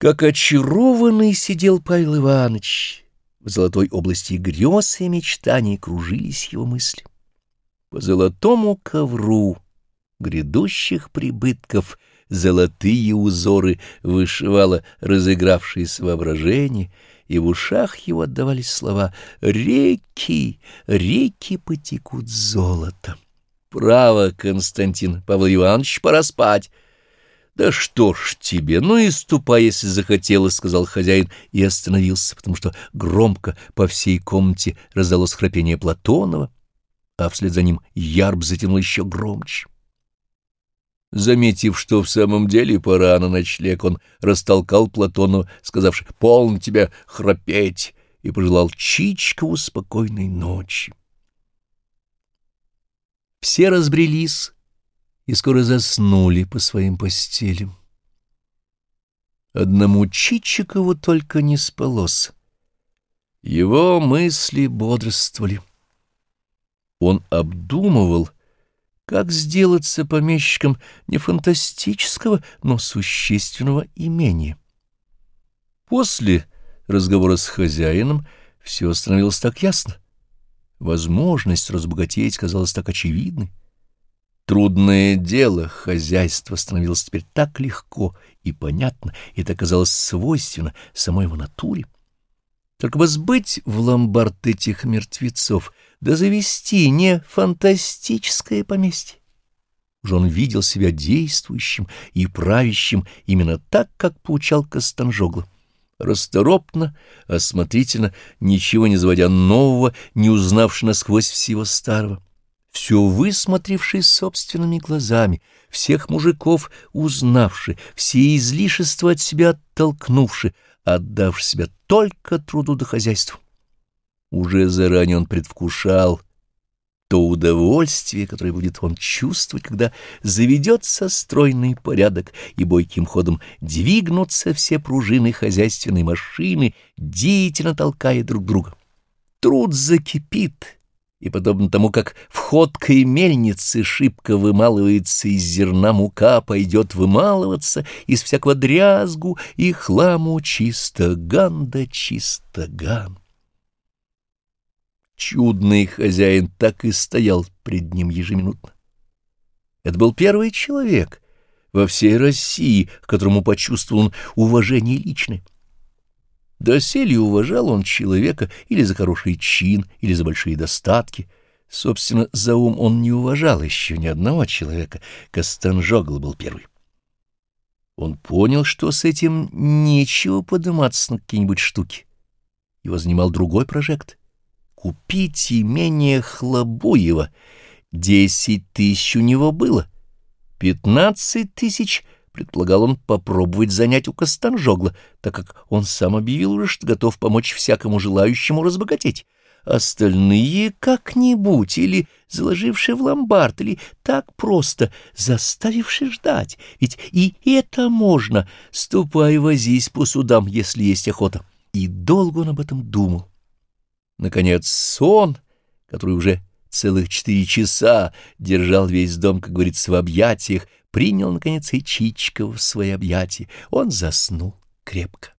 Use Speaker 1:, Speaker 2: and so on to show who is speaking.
Speaker 1: Как очарованный сидел Павел Иванович. В золотой области грез и мечтаний кружились его мысли. По золотому ковру грядущих прибытков золотые узоры вышивало разыгравшееся воображение, и в ушах его отдавались слова «Реки, реки потекут золотом». «Право, Константин Павел Иванович, пора спать». «Да что ж тебе, ну и ступай, если захотелось», — сказал хозяин и остановился, потому что громко по всей комнате раздалось храпение Платонова, а вслед за ним ярб затянул еще громче. Заметив, что в самом деле пора на ночлег, он растолкал Платонова, сказавши «Полно тебя храпеть», и пожелал Чичкову спокойной ночи. Все разбрелись и скоро заснули по своим постелям. Одному Чичикову только не спалось. Его мысли бодрствовали. Он обдумывал, как сделаться помещиком не фантастического, но существенного имения. После разговора с хозяином все становилось так ясно. Возможность разбогатеть казалась так очевидной. Трудное дело хозяйство становилось теперь так легко и понятно, и это казалось свойственно самой его натуре. Только бы сбыть в ломбард этих мертвецов, да завести не фантастическое поместье. Уже он видел себя действующим и правящим именно так, как поучал Костанжогла. Расторопно, осмотрительно, ничего не заводя нового, не узнавши насквозь всего старого. Все высмотревший собственными глазами, всех мужиков узнавши, все излишества от себя оттолкнувши, отдавши себя только труду до хозяйству. Уже заранее он предвкушал то удовольствие, которое будет он чувствовать, когда заведется стройный порядок и бойким ходом двигнутся все пружины хозяйственной машины, деятельно толкая друг друга. Труд закипит, и, подобно тому, как в ходкой мельнице шибко вымалывается из зерна мука, пойдет вымалываться из всякого дрязгу и хламу чисто ган да чисто ган. Чудный хозяин так и стоял пред ним ежеминутно. Это был первый человек во всей России, к которому почувствовал уважение личное. Доселе уважал он человека или за хороший чин, или за большие достатки. Собственно, за ум он не уважал еще ни одного человека. Костанжогл был первый. Он понял, что с этим нечего подниматься на какие-нибудь штуки. Его занимал другой прожект Купить имение Хлобуева. Десять тысяч у него было. Пятнадцать тысяч предполагал он попробовать занять у Костанжогла, так как он сам объявил уже, что готов помочь всякому желающему разбогатеть. Остальные как-нибудь, или заложившие в ломбард, или так просто заставившие ждать. Ведь и это можно. Ступай, возись по судам, если есть охота. И долго он об этом думал. Наконец сон, который уже целых четыре часа держал весь дом, как говорится, в объятиях, принял, наконец, и Чичкова в свои объятия. Он заснул крепко.